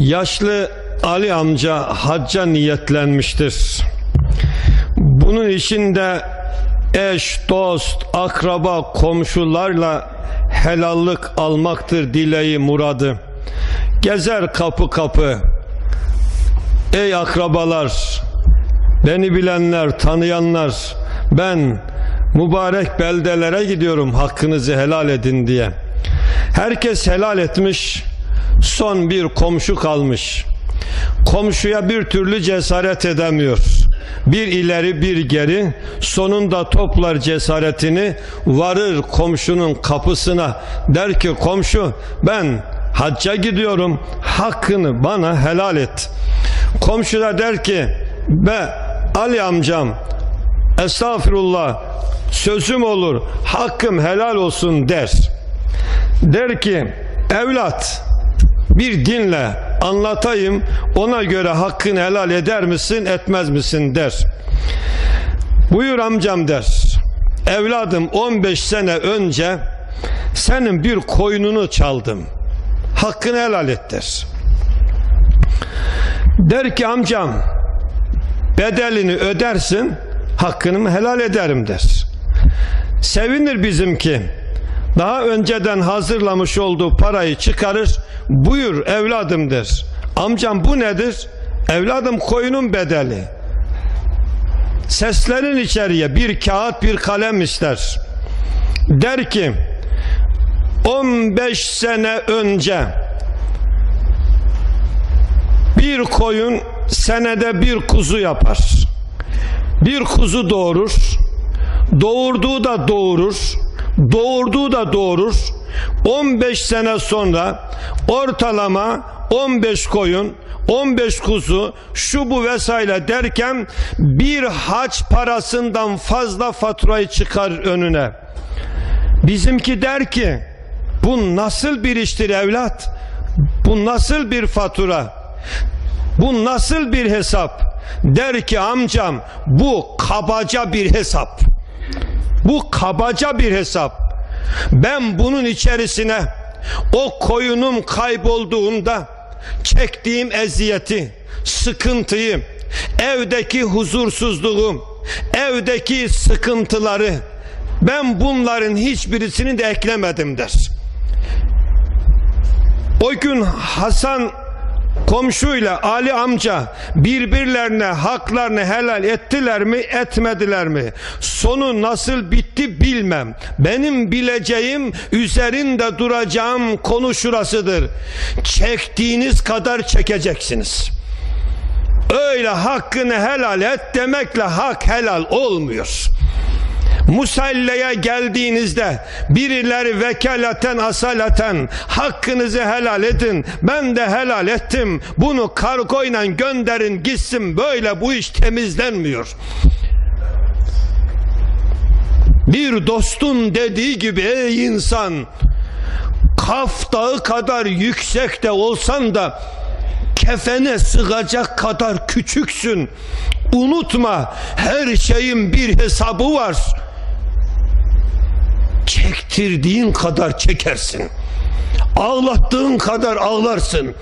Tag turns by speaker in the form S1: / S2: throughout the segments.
S1: Yaşlı Ali amca hacca niyetlenmiştir. Bunun içinde eş, dost, akraba, komşularla helallik almaktır dileği muradı. Gezer kapı kapı. Ey akrabalar, beni bilenler, tanıyanlar, ben mübarek beldelere gidiyorum hakkınızı helal edin diye. Herkes helal etmiş, son bir komşu kalmış. Komşuya bir türlü cesaret edemiyor. Bir ileri bir geri sonunda toplar cesaretini varır komşunun kapısına der ki komşu ben hacca gidiyorum hakkını bana helal et. Komşu da der ki be Ali amcam estağfirullah sözüm olur hakkım helal olsun der. Der ki evlat bir dinle anlatayım ona göre hakkını helal eder misin etmez misin der. Buyur amcam der. Evladım 15 sene önce senin bir koyununu çaldım. Hakkını helal et der. Der ki amcam bedelini ödersin hakkını helal ederim der. Sevinir bizimki. Daha önceden hazırlamış olduğu parayı çıkarır. Buyur evladım der. Amcam bu nedir? Evladım koyunun bedeli. Seslerin içeriye bir kağıt bir kalem ister. Der ki 15 sene önce bir koyun senede bir kuzu yapar. Bir kuzu doğurur. Doğurduğu da doğurur. Doğurduğu da doğurur. 15 sene sonra ortalama 15 koyun 15 kuzu şu bu vesaire derken bir haç parasından fazla faturayı çıkar önüne. Bizimki der ki bu nasıl bir iştir evlat? Bu nasıl bir fatura? Bu nasıl bir hesap? Der ki amcam bu kabaca bir hesap. Bu kabaca bir hesap. Ben bunun içerisine o koyunum kaybolduğunda çektiğim eziyeti, sıkıntıyı, evdeki huzursuzluğu, evdeki sıkıntıları ben bunların hiçbirisini de eklemedim der. O gün Hasan komşuyla Ali amca birbirlerine haklarını helal ettiler mi etmediler mi? Sonu nasıl bitti bilmem. Benim bileceğim üzerinde duracağım konu şurasıdır. Çektiğiniz kadar çekeceksiniz. Öyle hakkını helal et demekle hak helal olmuyor. Musalleye geldiğinizde birileri vekalaten asalaten hakkınızı helal edin. Ben de helal ettim. Bunu kargoyla gönderin gitsin. Böyle bu iş temizlenmiyor. Bir dostun dediği gibi ey insan Kaf dağı kadar yüksekte olsan da kefene sığacak kadar küçüksün. Unutma her şeyin bir hesabı var çektirdiğin kadar çekersin. Ağlattığın kadar ağlarsın.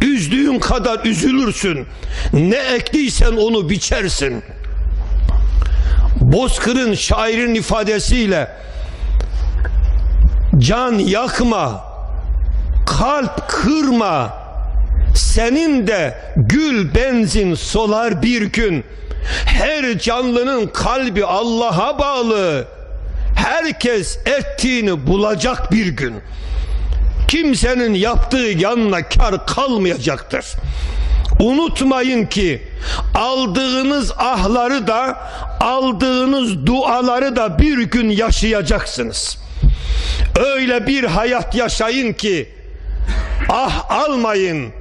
S1: Üzdüğün kadar üzülürsün. Ne ektiysen onu biçersin. Bozkır'ın şairin ifadesiyle can yakma, kalp kırma, senin de gül benzin solar bir gün. Her canlının kalbi Allah'a bağlı herkes ettiğini bulacak bir gün. Kimsenin yaptığı yanına kar kalmayacaktır. Unutmayın ki aldığınız ahları da aldığınız duaları da bir gün yaşayacaksınız. Öyle bir hayat yaşayın ki ah almayın.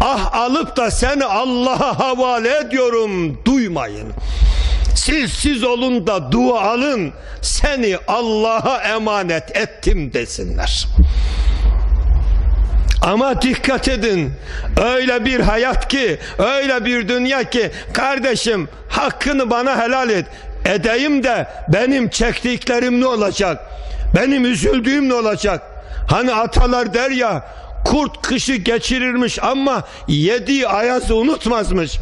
S1: Ah alıp da seni Allah'a havale ediyorum duymayın. Siz olun da dua alın. Seni Allah'a emanet ettim desinler. Ama dikkat edin. Öyle bir hayat ki öyle bir dünya ki kardeşim hakkını bana helal et. Edeyim de benim çektiklerim ne olacak? Benim üzüldüğüm ne olacak? Hani atalar der ya Kurt kışı geçirirmiş ama yediği ayazı unutmazmış.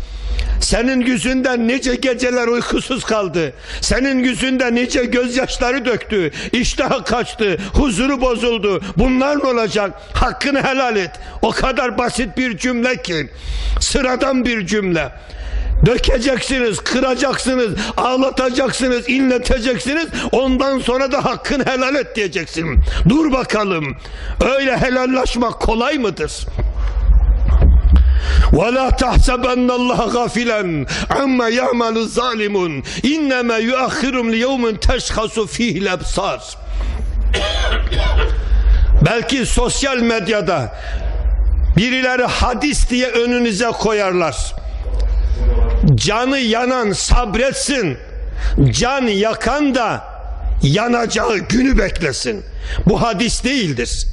S1: Senin yüzünden nice geceler uykusuz kaldı. Senin yüzünden nice gözyaşları döktü. İştahı kaçtı. Huzuru bozuldu. Bunlar ne olacak? Hakkını helal et. O kadar basit bir cümle ki. Sıradan bir cümle. Dökeceksiniz, kıracaksınız, ağlatacaksınız, inleteceksiniz. Ondan sonra da hakkını helal et diyeceksin. Dur bakalım. Öyle helallaşmak kolay mıdır? وَلَا تَحْسَبَنَّ اللّٰهَ غَافِلًا عَمَّا يَعْمَلُ الظَّالِمُونَ اِنَّمَا يُؤَخِّرُمْ لِيَوْمٍ تَشْخَصُ ف۪يهِ الْاَبْصَارِ Belki sosyal medyada birileri hadis diye önünüze koyarlar. Canı yanan sabretsin. Can yakan da yanacağı günü beklesin. Bu hadis değildir.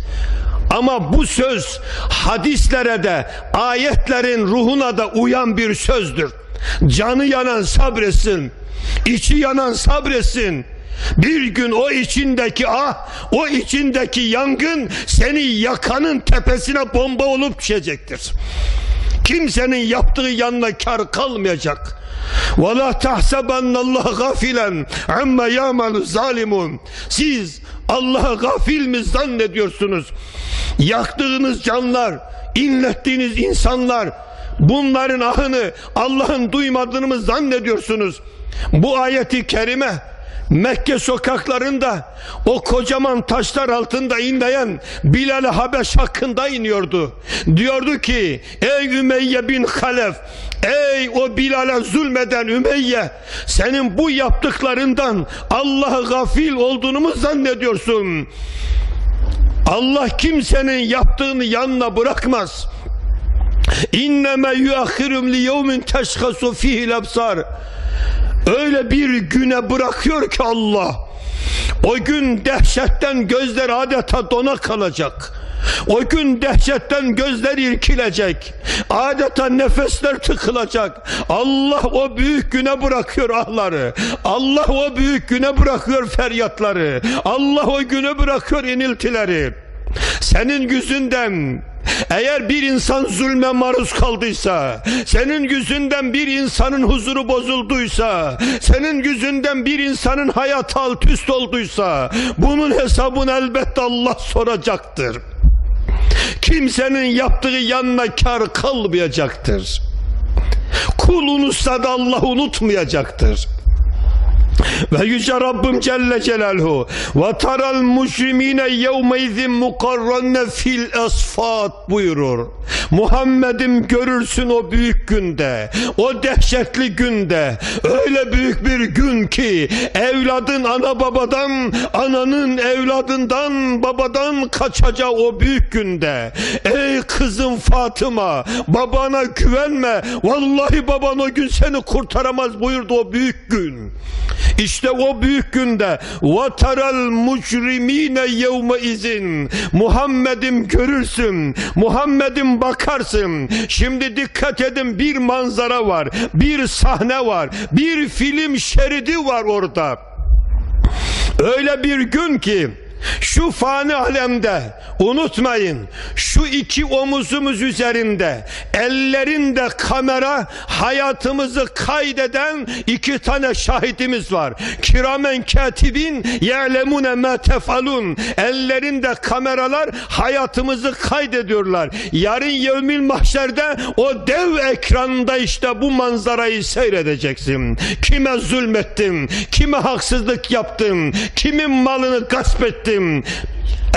S1: Ama bu söz hadislere de ayetlerin ruhuna da uyan bir sözdür. Canı yanan sabretsin. içi yanan sabretsin. Bir gün o içindeki ah, o içindeki yangın seni yakanın tepesine bomba olup düşecektir. Kimsenin yaptığı yanına kar kalmayacak. وَلَا تَحْسَبَنَّ اللّٰهَ غَافِلًا عَمَّا يَعْمَلُ zalimun. Siz Allah'a gafil mi zannediyorsunuz? Yaktığınız canlar, inlettiğiniz insanlar, bunların ahını Allah'ın duymadığını mı zannediyorsunuz? Bu ayeti kerime Mekke sokaklarında o kocaman taşlar altında inleyen Bilal Habeş hakkında iniyordu. Diyordu ki ey Ümeyye bin Halef ey o Bilal'e zulmeden Ümeyye senin bu yaptıklarından Allah'a gafil olduğunu mu zannediyorsun? Allah kimsenin yaptığını yanına bırakmaz. İnneme yuakhirum li yevmin teşhasu fihi absar. Öyle bir güne bırakıyor ki Allah. O gün dehşetten gözler adeta dona kalacak. O gün dehşetten gözler irkilecek. Adeta nefesler tıkılacak. Allah o büyük güne bırakıyor ahları. Allah o büyük güne bırakıyor feryatları. Allah o güne bırakıyor iniltileri. Senin yüzünden eğer bir insan zulme maruz kaldıysa, senin yüzünden bir insanın huzuru bozulduysa, senin yüzünden bir insanın hayatı alt üst olduysa, bunun hesabını elbette Allah soracaktır. Kimsenin yaptığı yanına kar kalmayacaktır. Kul unutsa da Allah unutmayacaktır. Ve yüce Rabbim Celle Celaluhu ve taral mujrimine yevme izin mukarranne fil asfat buyurur. Muhammed'im görürsün o büyük günde, o dehşetli günde, öyle büyük bir gün ki evladın ana babadan, ananın evladından, babadan kaçacağı o büyük günde. Ey kızım Fatıma, babana güvenme, vallahi baban o gün seni kurtaramaz buyurdu o büyük gün. İşte o büyük günde vataral mucrimine yevme izin. Muhammed'im görürsün Muhammed'im bakarsın. Şimdi dikkat edin bir manzara var bir sahne var bir film şeridi var orada. Öyle bir gün ki şu fani alemde unutmayın şu iki omuzumuz üzerinde ellerinde kamera hayatımızı kaydeden iki tane şahidimiz var. Kiramen katibin ye'lemune ma tefalun ellerinde kameralar hayatımızı kaydediyorlar. Yarın yevmil mahşerde o dev ekranda işte bu manzarayı seyredeceksin. Kime zulmettin? Kime haksızlık yaptın? Kimin malını gasp ettin? Ettim.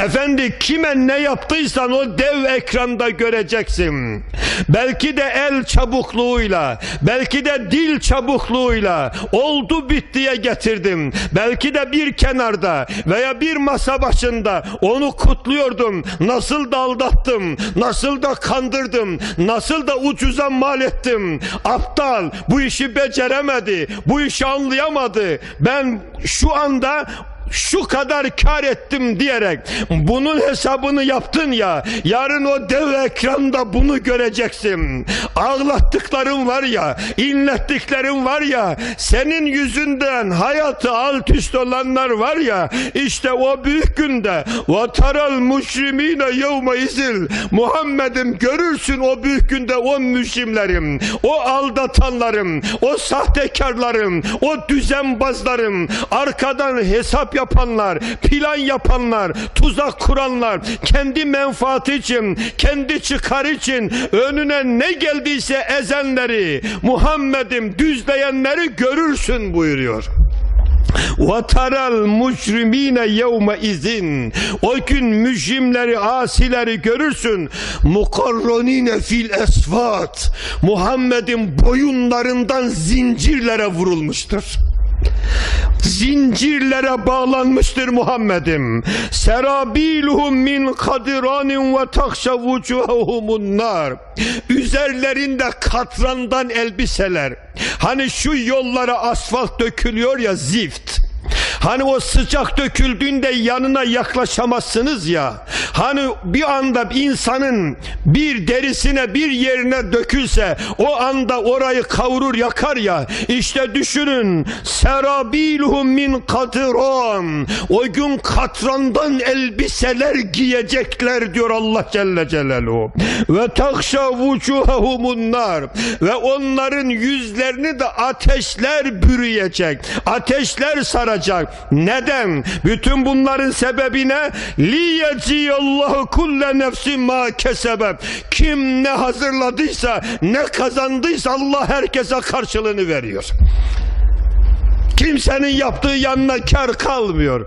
S1: Efendi kime ne yaptıysan o dev ekranda göreceksin. Belki de el çabukluğuyla, belki de dil çabukluğuyla oldu bittiye getirdim. Belki de bir kenarda veya bir masa başında onu kutluyordum. Nasıl da aldattım, nasıl da kandırdım, nasıl da ucuza mal ettim. Aptal bu işi beceremedi, bu işi anlayamadı. Ben şu anda şu kadar kar ettim diyerek bunun hesabını yaptın ya yarın o dev ekranda bunu göreceksin. Ağlattıkların var ya inlettiklerin var ya senin yüzünden hayatı alt üst olanlar var ya işte o büyük günde vataral müşrimine yevme izil Muhammed'im görürsün o büyük günde o müşrimlerim o aldatanlarım o sahtekarlarım o düzenbazlarım arkadan hesap yapanlar plan yapanlar tuzak kuranlar kendi menfaati için kendi çıkar için önüne ne geldiyse ezenleri Muhammed'im düzleyenleri görürsün buyuruyor. وَتَرَى الْمُجْرِم۪ينَ يَوْمَ izin. O gün mücrimleri, asileri görürsün. مُقَرَّن۪ينَ fil esfat. Muhammed'in boyunlarından zincirlere vurulmuştur zincirlere bağlanmıştır Muhammed'im. Serabiluhum min kadiranin ve takşa vucuhumun. Üzerlerinde katrandan elbiseler. Hani şu yollara asfalt dökülüyor ya zift. Hani o sıcak döküldüğünde yanına yaklaşamazsınız ya. Hani bir anda insanın bir derisine bir yerine dökülse o anda orayı kavurur yakar ya. İşte düşünün. Serabiluhum min katran. O gün katrandan elbiseler giyecekler diyor Allah Celle Celaluhu. Ve takşa vucuhahumun nar. Ve onların yüzlerini de ateşler bürüyecek. Ateşler saracak. Neden? Bütün bunların sebebine liyeciyallahu kulle nefsin ma kesebeb. Kim ne hazırladıysa, ne kazandıysa Allah herkese karşılığını veriyor. Kimsenin yaptığı yanına kar kalmıyor.